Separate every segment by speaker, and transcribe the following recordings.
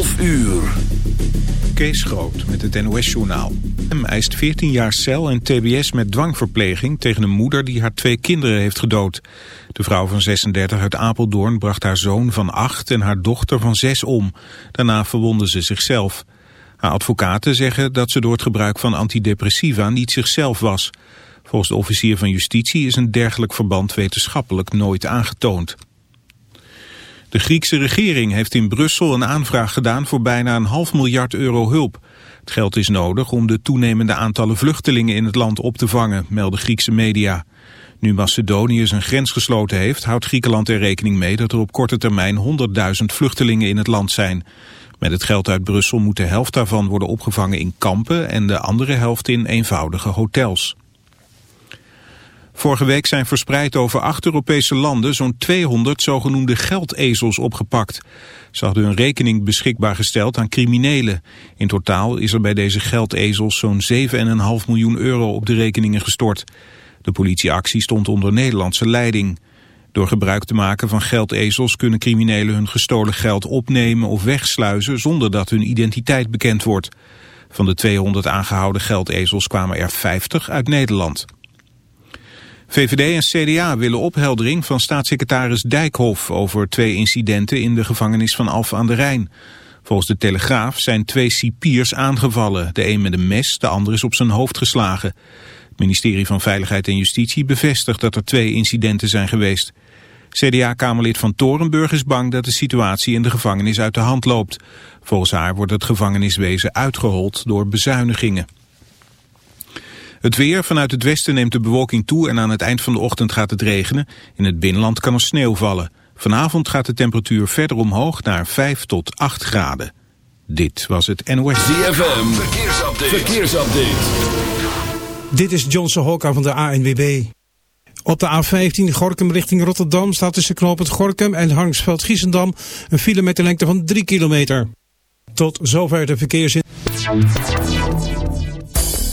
Speaker 1: 11 uur.
Speaker 2: Kees Groot met het NOS-journaal. Hem eist 14 jaar cel en tbs met dwangverpleging tegen een moeder die haar twee kinderen heeft gedood. De vrouw van 36 uit Apeldoorn bracht haar zoon van 8 en haar dochter van 6 om. Daarna verwondde ze zichzelf. Haar advocaten zeggen dat ze door het gebruik van antidepressiva niet zichzelf was. Volgens de officier van justitie is een dergelijk verband wetenschappelijk nooit aangetoond. De Griekse regering heeft in Brussel een aanvraag gedaan voor bijna een half miljard euro hulp. Het geld is nodig om de toenemende aantallen vluchtelingen in het land op te vangen, melden Griekse media. Nu Macedonië zijn grens gesloten heeft, houdt Griekenland er rekening mee dat er op korte termijn 100.000 vluchtelingen in het land zijn. Met het geld uit Brussel moet de helft daarvan worden opgevangen in kampen en de andere helft in eenvoudige hotels. Vorige week zijn verspreid over acht Europese landen zo'n 200 zogenoemde geldezels opgepakt. Ze hadden hun rekening beschikbaar gesteld aan criminelen. In totaal is er bij deze geldezels zo'n 7,5 miljoen euro op de rekeningen gestort. De politieactie stond onder Nederlandse leiding. Door gebruik te maken van geldezels kunnen criminelen hun gestolen geld opnemen of wegsluizen zonder dat hun identiteit bekend wordt. Van de 200 aangehouden geldezels kwamen er 50 uit Nederland. VVD en CDA willen opheldering van staatssecretaris Dijkhoff over twee incidenten in de gevangenis van Alphen aan de Rijn. Volgens de Telegraaf zijn twee cipiers aangevallen. De een met een mes, de ander is op zijn hoofd geslagen. Het ministerie van Veiligheid en Justitie bevestigt dat er twee incidenten zijn geweest. CDA-kamerlid van Torenburg is bang dat de situatie in de gevangenis uit de hand loopt. Volgens haar wordt het gevangeniswezen uitgehold door bezuinigingen. Het weer vanuit het westen neemt de bewolking toe en aan het eind van de ochtend gaat het regenen. In het binnenland kan er sneeuw vallen. Vanavond gaat de temperatuur verder omhoog naar 5 tot 8 graden. Dit was het NOS.
Speaker 1: ZFM, verkeersupdate. verkeersupdate.
Speaker 3: Dit is Johnson Hokka van de ANWB. Op de A15 Gorkum richting Rotterdam staat tussen knooppunt Gorkum en Harngsveld-Giessendam een file met een lengte van 3 kilometer. Tot zover de verkeersin.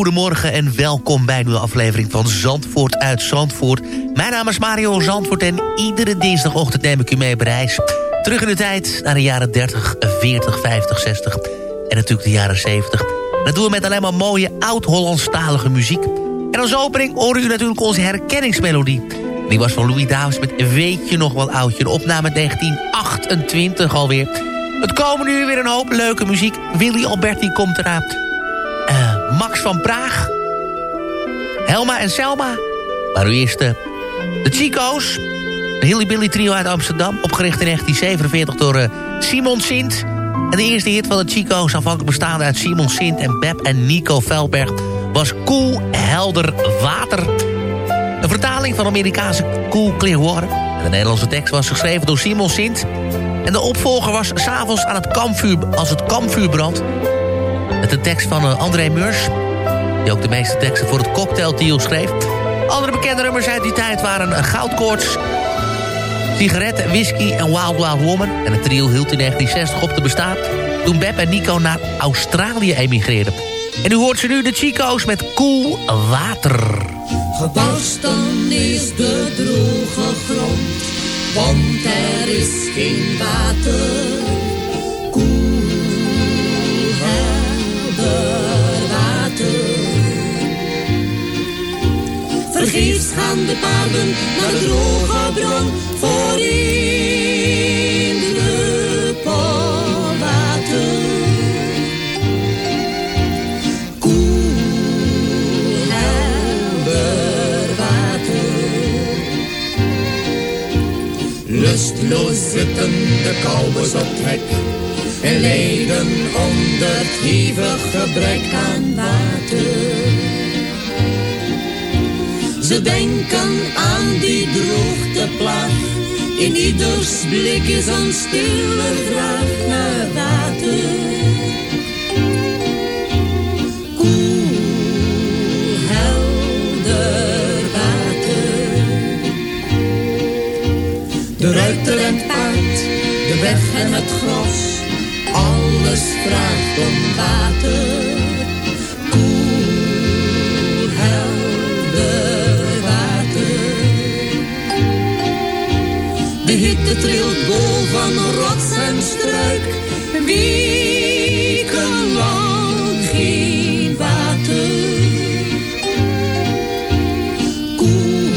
Speaker 4: goedemorgen en welkom bij een nieuwe aflevering van Zandvoort uit Zandvoort. Mijn naam is Mario Zandvoort en iedere dinsdagochtend neem ik u mee op reis. Terug in de tijd naar de jaren 30, 40, 50, 60 en natuurlijk de jaren 70. Dat doen we met alleen maar mooie oud-Hollandstalige muziek. En als opening horen u natuurlijk onze herkenningsmelodie. Die was van Louis Davis met Weet je nog wel oudje. Een opname 1928 alweer. Het komen nu weer een hoop leuke muziek. Willy Alberti komt eraan. Max van Praag. Helma en Selma. Maar u eerst eh, de Chico's. De Hilly Billy trio uit Amsterdam. Opgericht in 1947 door eh, Simon Sint. En de eerste hit van de Chico's, aanvankelijk bestaande uit Simon Sint en Beb en Nico Velberg, was Koel Helder Water. Een vertaling van Amerikaanse Cool Clear Water. En de Nederlandse tekst was geschreven door Simon Sint. En de opvolger was s'avonds aan het kampvuur, als het kampvuur brandt. Met de tekst van eh, André Meurs. Die ook de meeste teksten voor het cocktaildeal schreef. Andere bekende nummers uit die tijd waren een Goudkoorts... Sigaretten, whisky en Wild Wild Woman. En het trio hield in 1960 op te bestaan... toen Beb en Nico naar Australië emigreerden. En u hoort ze nu de Chico's met Koel Water.
Speaker 5: Gebarsten is de droge grond, want er is geen water. Vergeefs gaan de paarden naar de droge bron voor één druppel water. Koel, helder water. Lustloos zitten de kouwers op trek en lijden onder het hevig gebrek aan water. Ze denken aan die droogteplaag. In ieders blik is een stille vraag naar water. Koel, helder water. De ruiter en het paard, de weg en het gras. Alles vraagt om water. De trilt bol van rots en struik. Wekenlang geen water. Koel,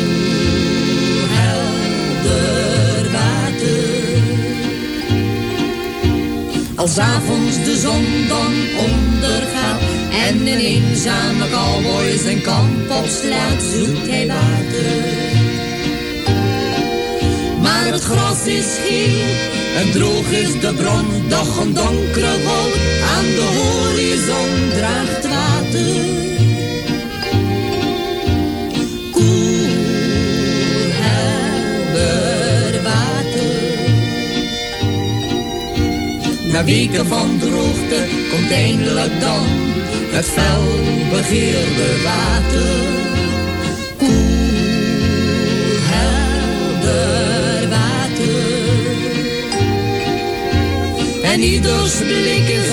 Speaker 5: helder water. Als avonds de zon dan ondergaat en een eenzame cowboy zijn kamp opslaat, zoekt hij water. Het gras is geel en droog is de bron, doch een donkere wolk aan de horizon draagt water. Na weken van droogte komt eindelijk dan het fel begeerde water. En ieders blik is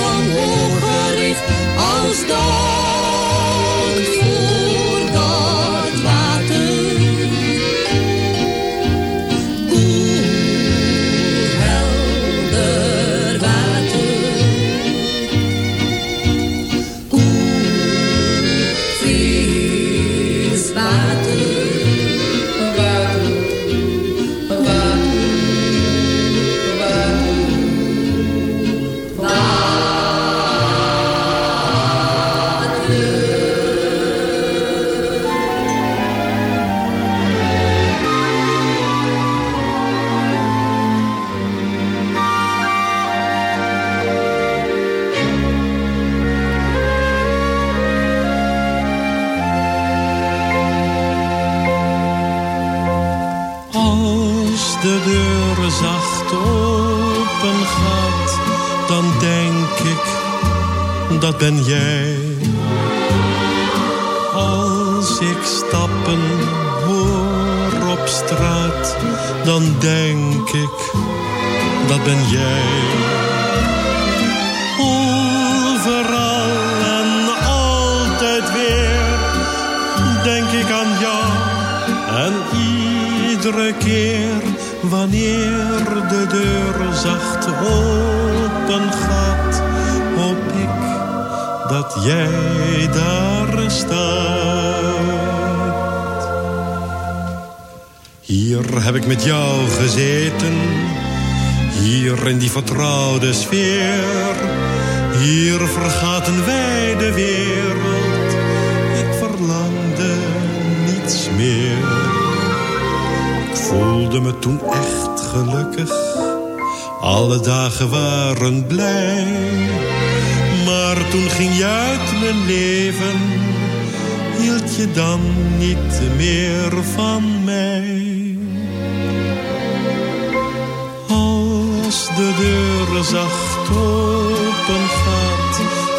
Speaker 6: wij de wereld, ik verlangde niets meer. Ik voelde me toen echt gelukkig, alle dagen waren blij. Maar toen ging je uit mijn leven, hield je dan niet meer van mij. Als de deur zacht open gaat,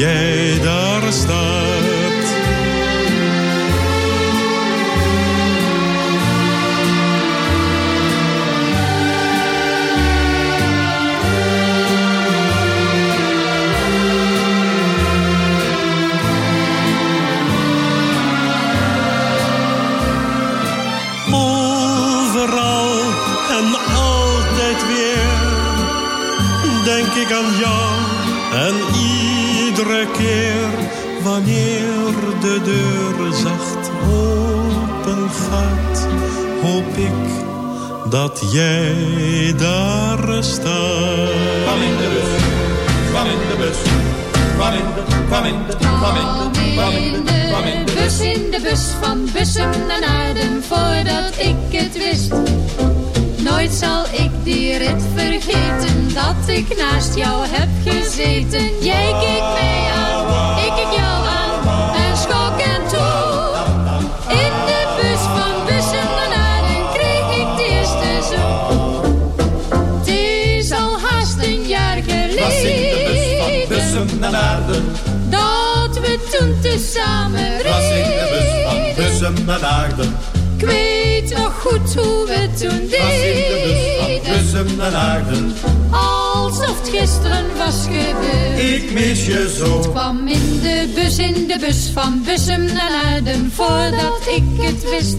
Speaker 6: jij daar staat. Overal en altijd weer denk ik aan jou en iedere keer wanneer de deur zacht open gaat, hoop ik dat jij daar staat.
Speaker 7: Val in de bus, val in de bus.
Speaker 8: kwam in de, kwam in de, kwam in de, kwam in de, kwam in de
Speaker 9: bus in de bus van Bussum naar Naarden voordat ik naast jou heb gezeten. Jij keek mij aan, ik keek jou aan en schok en toe. In de bus van Bussum naar Naarden kreeg ik de eerste zoen. Het is al haast een jaar
Speaker 8: was in de bus van
Speaker 9: geleden
Speaker 8: naar Naarden.
Speaker 9: dat we toen tezamen
Speaker 8: Was in de bus van
Speaker 9: reden.
Speaker 8: Bussum naar.
Speaker 9: Goed hoe we toen deden.
Speaker 8: Bussum naar Naarden.
Speaker 9: Alsof het gisteren was gebeurd.
Speaker 8: Ik mis je zo.
Speaker 9: kwam in de bus, in de bus van Bussum naar Naarden voordat ik het wist.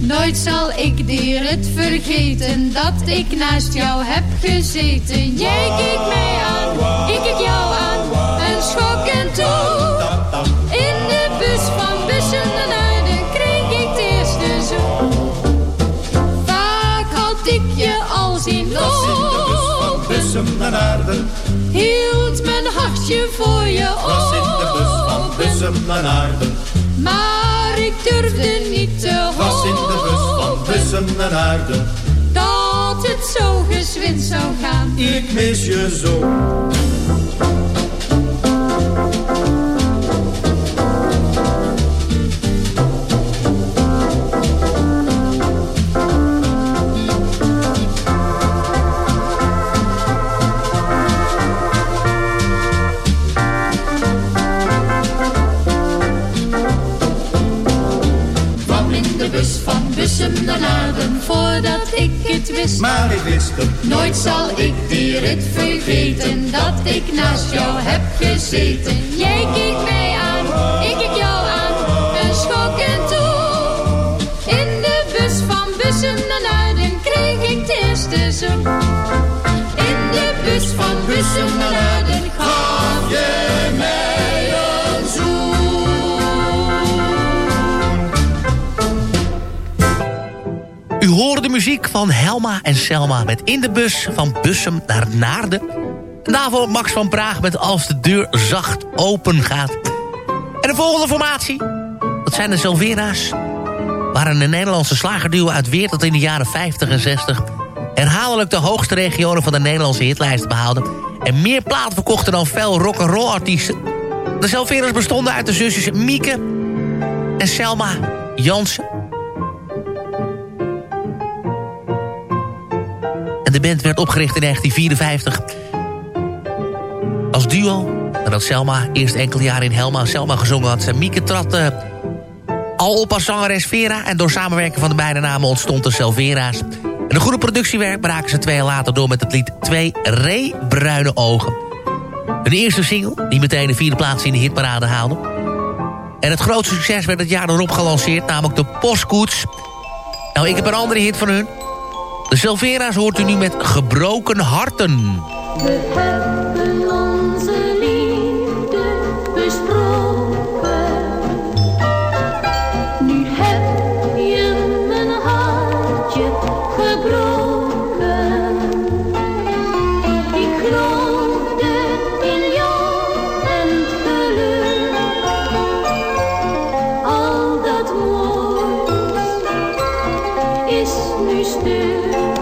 Speaker 9: Nooit zal ik die rit vergeten dat ik naast jou heb gezeten. Jij keek mij aan, ik keek jou aan en schok en toe. Naar Naarden. Hield mijn hartje voor je
Speaker 8: Was in de bus van
Speaker 9: open.
Speaker 8: Bussum naar Naarden.
Speaker 9: Maar ik durfde niet te
Speaker 8: Was in de bus van
Speaker 9: hopen
Speaker 8: Bussum naar Naarden.
Speaker 9: dat het zo gezwind zou gaan.
Speaker 8: Ik mis je zo.
Speaker 9: Het wist.
Speaker 8: Maar ik wist het.
Speaker 9: Nooit zal ik die rit vergeten dat ik naast jou heb gezeten. Jij keek mij aan, ik keek jou aan en schok en toe. In de bus van Bussum naar Naarden kreeg ik de eerste zoen. In de bus van Bussum naar Naarden
Speaker 4: U hoorde de muziek van Helma en Selma met In de Bus van Bussum naar Naarden. En daarvoor Max van Praag met Als de deur zacht open gaat. En de volgende formatie, dat zijn de Silvera's. Waren een Nederlandse slagerduo uit Weert dat in de jaren 50 en 60... herhaaldelijk de hoogste regionen van de Nederlandse hitlijst behaalden... en meer platen verkochten dan veel rock'n'roll artiesten. De Silvera's bestonden uit de zusjes Mieke en Selma Jansen... De band werd opgericht in 1954 als duo. Nadat Selma eerst enkele jaren in Helma Selma gezongen had. Mieke trad eh, al op als zangeres Vera. En door samenwerking van de beide namen ontstond de Selvera's. En een goede productiewerk braken ze twee jaar later door met het lied Twee Re Bruine Ogen. Hun eerste single, die meteen de vierde plaats in de hitparade haalde. En het grootste succes werd het jaar erop gelanceerd, namelijk de Postkoets. Nou, ik heb een andere hit van hun. De Silvera's hoort u nu met Gebroken Harten.
Speaker 9: Is nu stuk.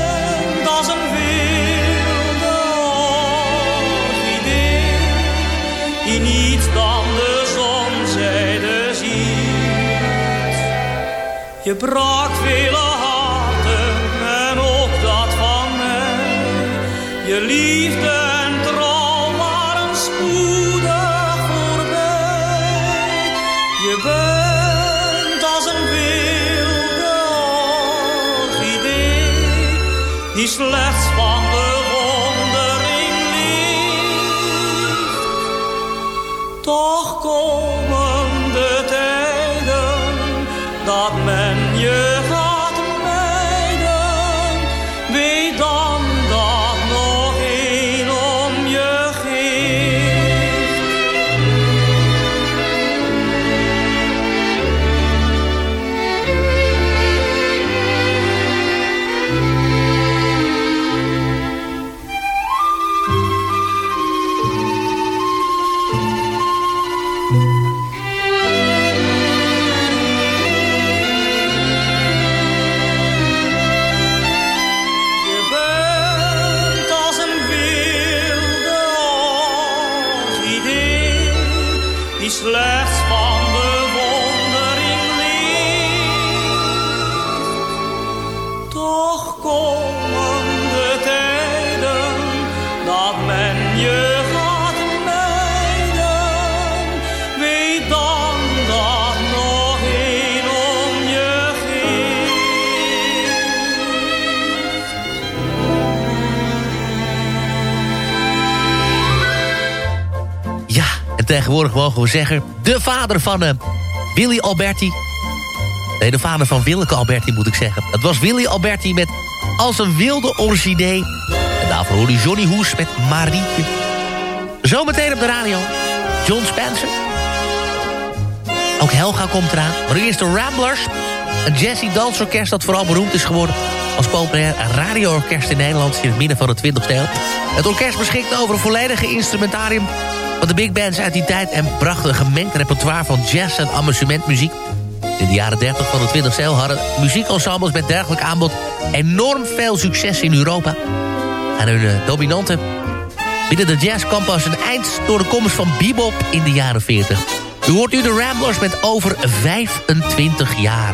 Speaker 10: Je brak vele harten en ook dat van mij. Je liefde en trouw waren spoedig voorbij. Je bent als een wilde orchidee die slechts van
Speaker 4: tegenwoordig mogen we zeggen... de vader van eh, Willy Alberti. Nee, de vader van Willeke Alberti moet ik zeggen. Het was Willy Alberti met Als een wilde orchidee. En daarvoor hoorde Johnny Hoes met Marietje. Zometeen op de radio. John Spencer. Ook Helga komt eraan. Maar eerst de Ramblers. Een jazzy dansorkest dat vooral beroemd is geworden... als populair radioorkest in Nederland in het midden van de 20e eeuw. Het orkest beschikt over een volledige instrumentarium van de big bands uit die tijd... en bracht een gemengd repertoire van jazz en amusementmuziek. In de jaren 30 van de 20e eeuw hadden muziekensembles met dergelijk aanbod... enorm veel succes in Europa. En hun eh, dominante binnen de jazz kwam pas een eind... door de komst van bebop in de jaren 40. U hoort nu de Ramblers met over 25 jaar.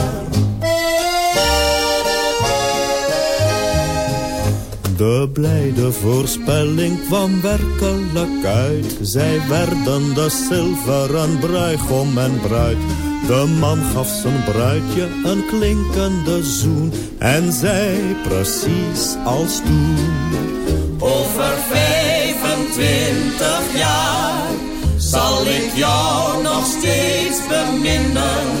Speaker 8: De blijde voorspelling kwam werkelijk uit. Zij werden de zilveren bruigom en bruid. De man gaf zijn bruidje een klinkende zoen. En zei precies als toen.
Speaker 7: Over 25 jaar zal ik jou nog steeds beminnen.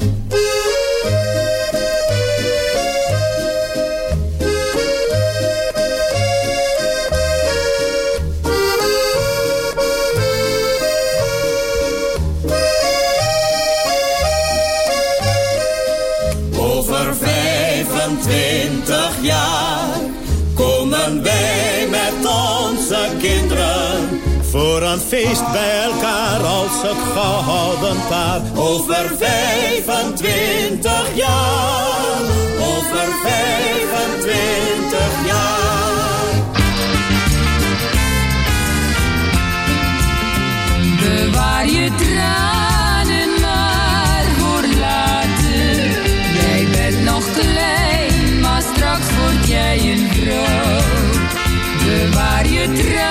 Speaker 7: Over 25 jaar komen wij met onze kinderen
Speaker 8: voor een feest bij elkaar als het gehouden paar.
Speaker 7: Over 25 jaar, over 25
Speaker 8: jaar.
Speaker 11: Bewaar je trouw. je.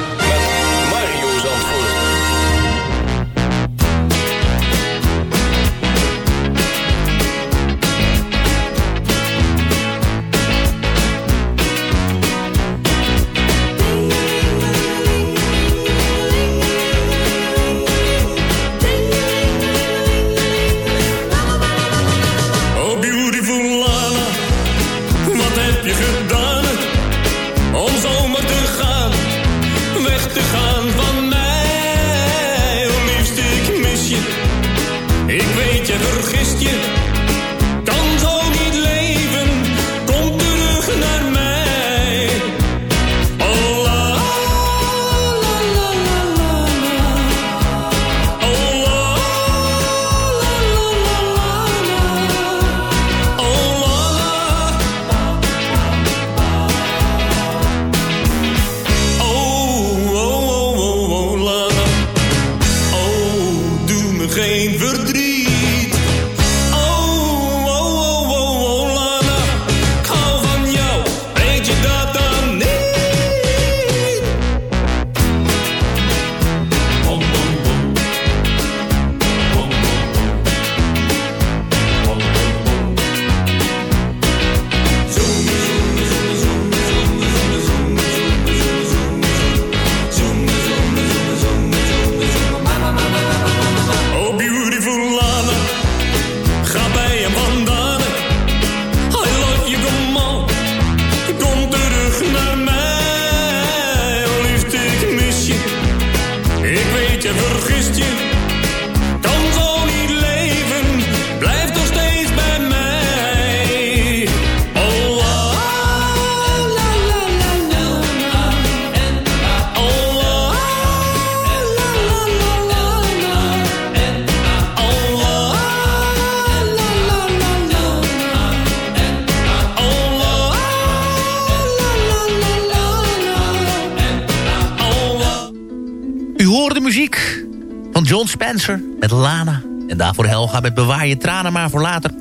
Speaker 12: met
Speaker 4: Bewaar je tranen maar voor later.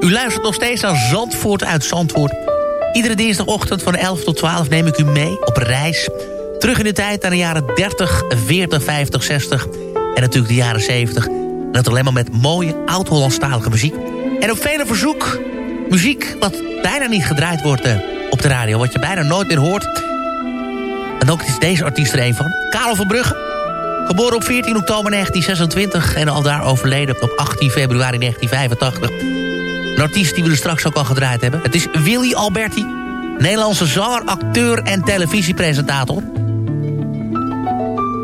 Speaker 4: U luistert nog steeds naar Zandvoort uit Zandvoort. Iedere dinsdagochtend van 11 tot 12 neem ik u mee op reis. Terug in de tijd naar de jaren 30, 40, 50, 60 en natuurlijk de jaren 70. En dat alleen maar met mooie oud-Hollandstalige muziek. En op vele verzoek muziek wat bijna niet gedraaid wordt eh, op de radio. Wat je bijna nooit meer hoort. En ook is deze artiest er een van. Karel van Brugge. Geboren op 14 oktober 1926 en al daar overleden op 18 februari 1985. Een artiest die we er straks ook al gedraaid hebben. Het is Willy Alberti. Nederlandse zanger, acteur en televisiepresentator.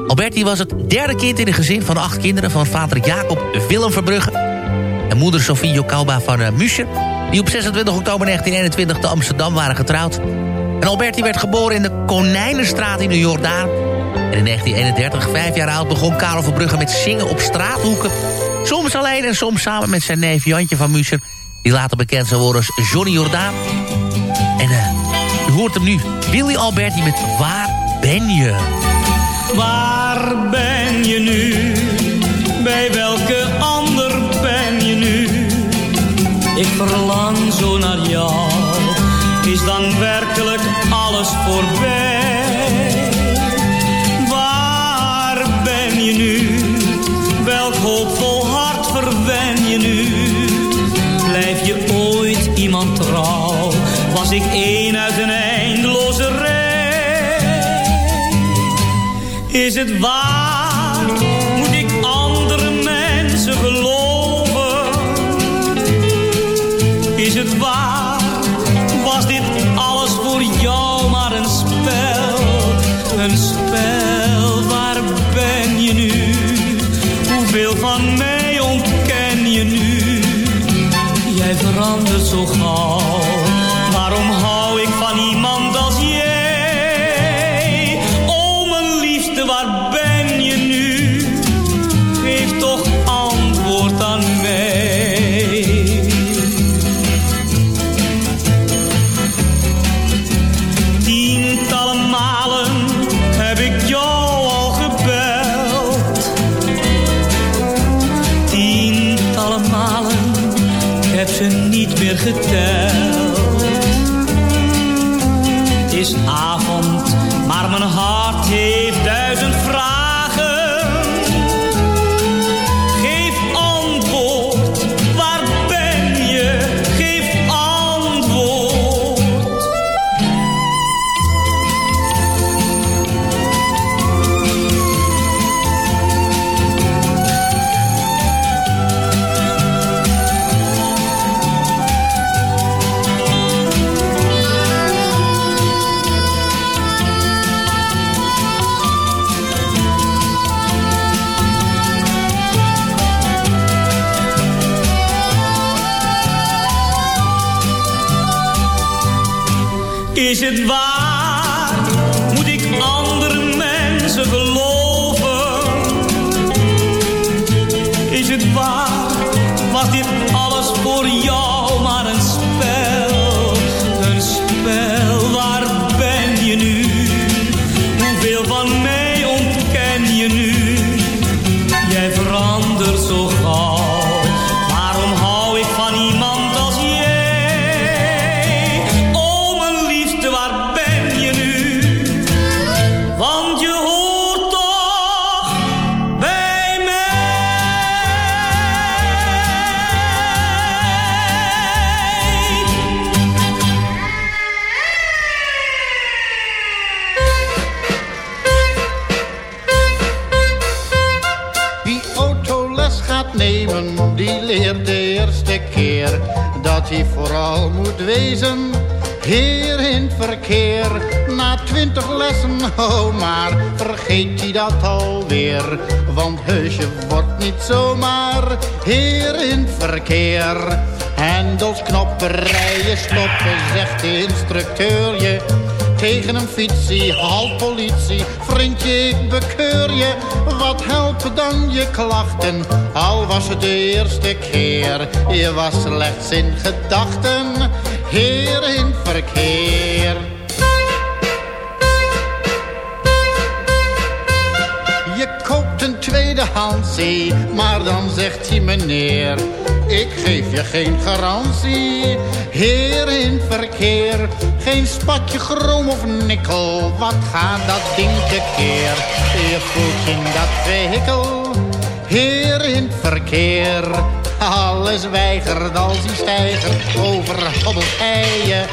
Speaker 4: Alberti was het derde kind in een gezin van acht kinderen... van vader Jacob Willem Verbrugge en moeder Sofie Jokauba van uh, die op 26 oktober 1921 te Amsterdam waren getrouwd. En Alberti werd geboren in de Konijnenstraat in de Jordaan. En in 1931, vijf jaar oud, begon Karel Verbrugge met zingen op straathoeken. Soms alleen en soms samen met zijn neef Jantje van Muscher... die later bekend zou worden als Johnny Jordaan. En eh, u hoort hem nu, Willy Alberti met Waar ben je?
Speaker 10: Waar ben je nu? Bij welke ander ben je nu? Ik verlang zo naar jou. Is dan werkelijk alles voorbij? Was ik één uit een eindeloze rij? Is het waar? Zo gauw.
Speaker 13: Helpen dan je klachten, al was het de eerste keer. Je was slechts in gedachten, heer in verkeer. Je koopt een tweedehandsie, maar dan zegt hij meneer... Ik geef je geen garantie, heer in verkeer. Geen spatje chroom of nikkel, wat gaat dat ding tekeer? Je voelt in dat vehikel, heer in verkeer. Alles weigert als die stijger overhobbelt eien.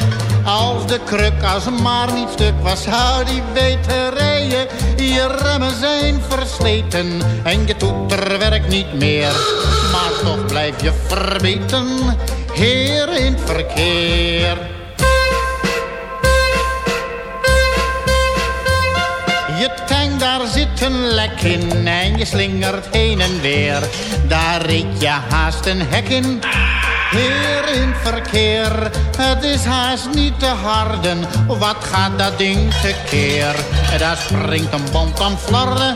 Speaker 13: Als de kruk als maar niet stuk was, zou die weten rijden. Je remmen zijn versleten en je toeter werkt niet meer. Maar toch blijf je verbeten, heer in het verkeer. Daar zit een lek in en je slingert heen en weer. Daar reed je haast een hek in. Heer in verkeer, het is haast niet te harden. Wat gaat dat ding tekeer? Daar springt een band aan flarden.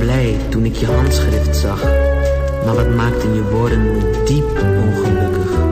Speaker 14: Blij toen ik je handschrift zag. Maar wat maakten je woorden diep ongelukkig.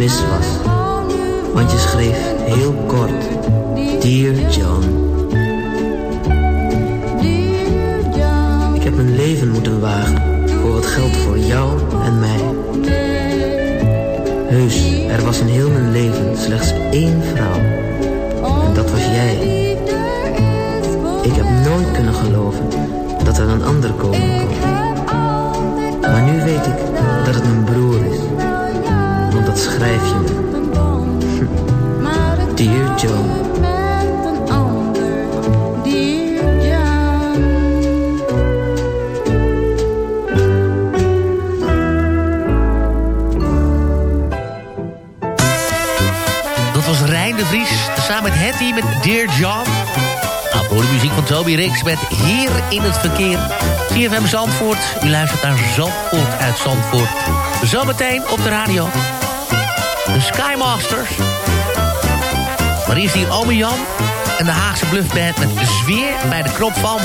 Speaker 14: Mis was, want je schreef heel kort, Dear
Speaker 4: Vries, samen met Hetty met Dear John. Nou, voor de muziek van Toby Rix met Heer in het Verkeer. CFM Zandvoort, u luistert naar Zandvoort uit Zandvoort. Zometeen op de radio. De Skymasters. Maar hier is hier Ome Jan en de Haagse Bluffband met Zweer bij de krop van...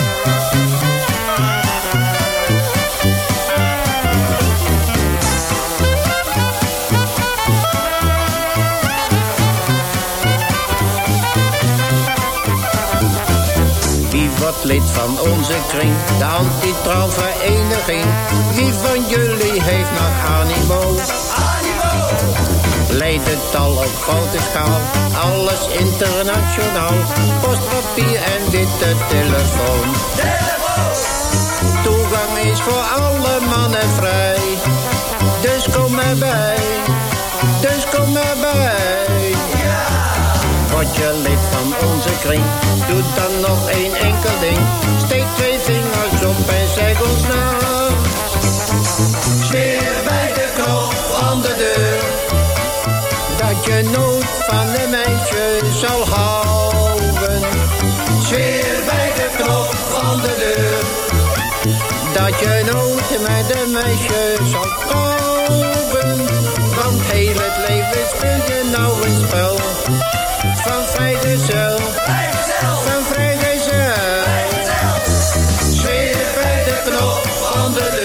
Speaker 15: Wie wordt lid van onze kring, de anti-trouwvereniging? Wie van jullie heeft nog animo? Leidt het al op grote schaal, alles internationaal. Postpapier en witte telefoon. Toegang is voor alle mannen vrij. Dus kom erbij, dus kom erbij. Word je lid van onze kring, doe dan nog één enkel ding. Steek twee vingers op en zeg ons na. Sfeer bij de knop aan de deur. Je nooit van een meisje zal houden. Sfeer bij de knop van de deur. Dat je nooit met een meisje zal komen. Want heel het leven speel je nou een spel. Van vrijgezel. Van vrijgezel. Sfeer bij de knop van de deur.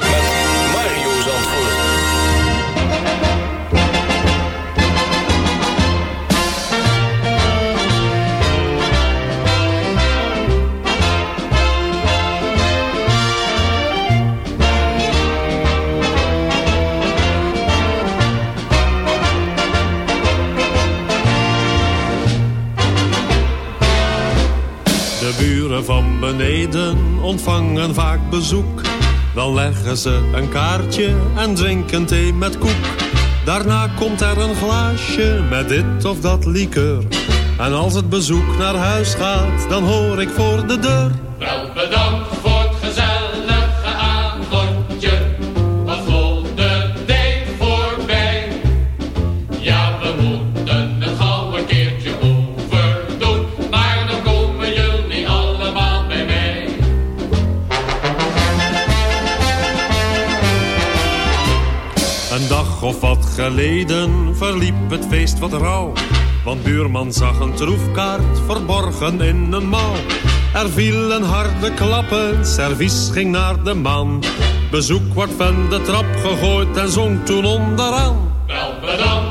Speaker 6: beneden ontvangen vaak bezoek. Dan leggen ze een kaartje en drinken thee met koek. Daarna komt er een glaasje met dit of dat likeur. En als het bezoek naar huis gaat, dan hoor ik voor de deur.
Speaker 16: Wel bedankt voor het gezellige avondje. Wat vloog de tijd voorbij. Ja, we moeten
Speaker 6: geleden verliep het feest wat rauw. Want buurman zag een troefkaart verborgen in een mouw. Er vielen harde klappen, servies ging naar de man. Bezoek wordt van de trap gegooid en zong toen onderaan.
Speaker 16: Wel bedankt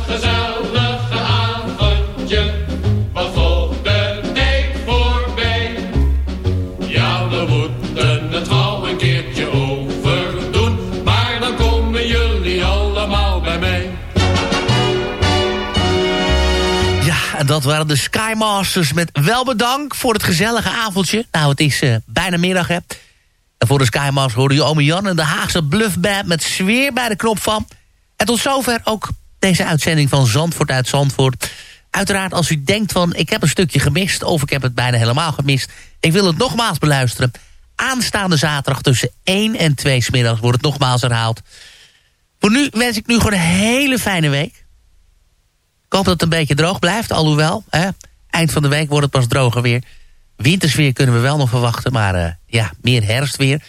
Speaker 16: het gauw een keertje overdoen. Maar dan komen jullie allemaal bij mij.
Speaker 4: Ja, en dat waren de Skymasters met wel bedankt voor het gezellige avondje. Nou, het is eh, bijna middag, hè. En voor de Skymasters hoorde je ome Jan en de Haagse Bluffband... met sfeer bij de knop van. En tot zover ook deze uitzending van Zandvoort uit Zandvoort. Uiteraard als u denkt van ik heb een stukje gemist... of ik heb het bijna helemaal gemist... ik wil het nogmaals beluisteren. Aanstaande zaterdag tussen 1 en 2 smiddags wordt het nogmaals herhaald. Voor nu wens ik nu gewoon een hele fijne week. Ik hoop dat het een beetje droog blijft, alhoewel. Hè, eind van de week wordt het pas droger weer. Wintersweer kunnen we wel nog verwachten, maar eh, ja, meer herfstweer.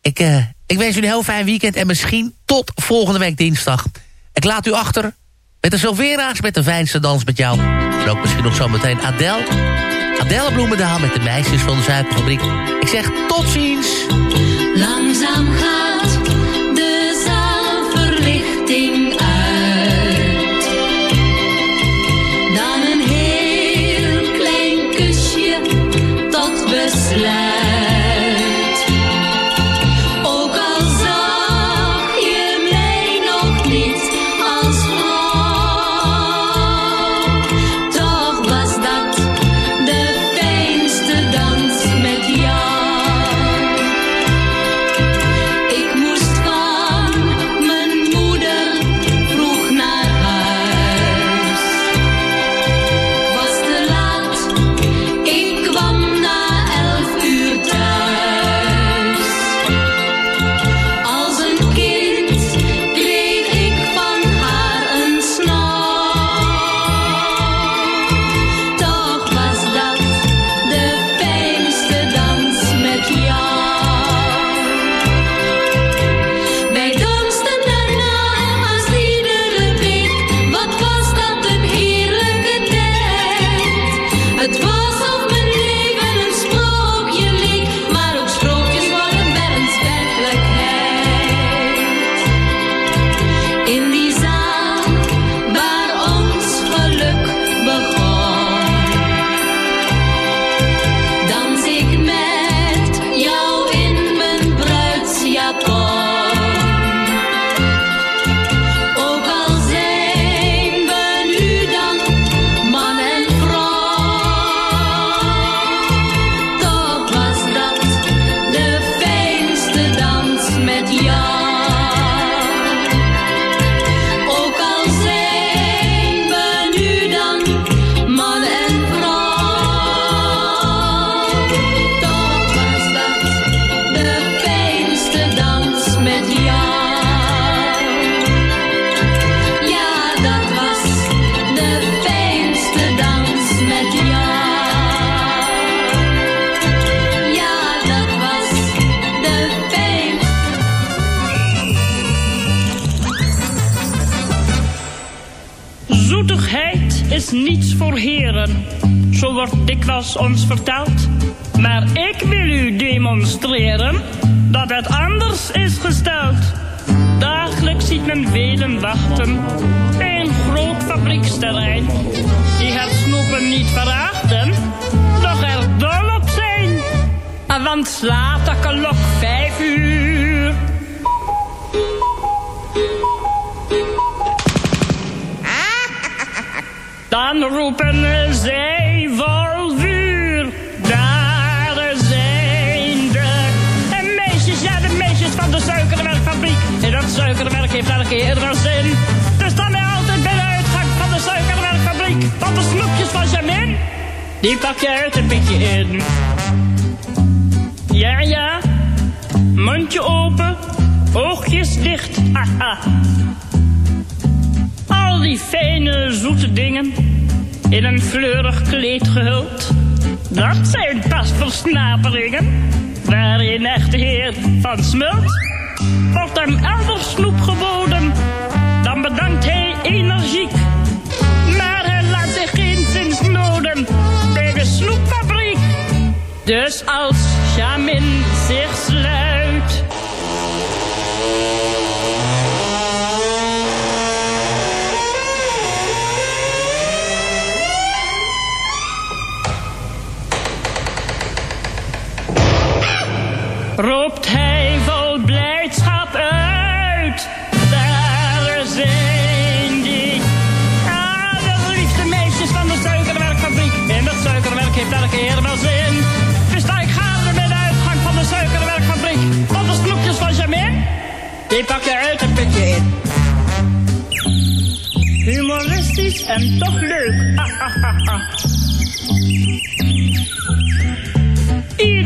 Speaker 4: Ik, eh, ik wens u een heel fijn weekend en misschien tot volgende week dinsdag. Ik laat u achter met de Silvera's met de fijnste dans met jou. En ook misschien nog zometeen Adele. Adele Bloemendaal met de meisjes van de suikerfabriek. Ik zeg tot ziens.
Speaker 5: Langzaam gaat
Speaker 10: klok vijf uur. Dan roepen zij vol vuur. Daar zijn de en meisjes, ja de meisjes van de suikerwerkfabriek. En dat suikerwerk heeft elke keer wel zin. Dus staan wij altijd bij de uitgang van de suikerwerkfabriek. Want de snoepjes van Jamin, die pak je uit een beetje in. Ja, ja, mondje open, oogjes dicht, haha. Al die fijne, zoete dingen, in een fleurig kleed gehuld. Dat zijn pas versnaperingen, waar een echte heer van smult. Wordt hem elders snoep geboden, dan bedankt hij energiek. Maar hij laat zich geen zins noden bij de snoepfabriek. Dus als Jamin zich sluit. Roept hij vol blijdschap uit. Daar zijn die. Ah, de liefste meisjes van de suikerwerkfabriek. En dat suikerwerk heeft elke keer wel zin. Dus ik gaande bij de uitgang van de suikerwerkfabriek. Want de snoepjes van Jamin, die pak je uit een pitje in. Humoristisch en toch leuk.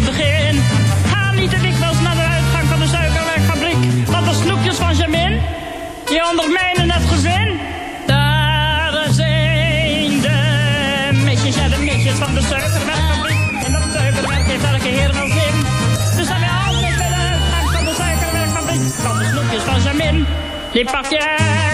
Speaker 10: begin, ga niet te dikwijls naar de uitgang van de suikerwerkfabriek, want de snoepjes van Jamin, die ondermijnen het gezin. Daar zijn de meisjes, ja de meisjes van de suikerwerkfabriek, en dat suikerwerk heeft elke heer wel zin. Dus dan weer altijd bij de uitgang van de suikerwerkfabriek, van de snoepjes van Jamin, die pak je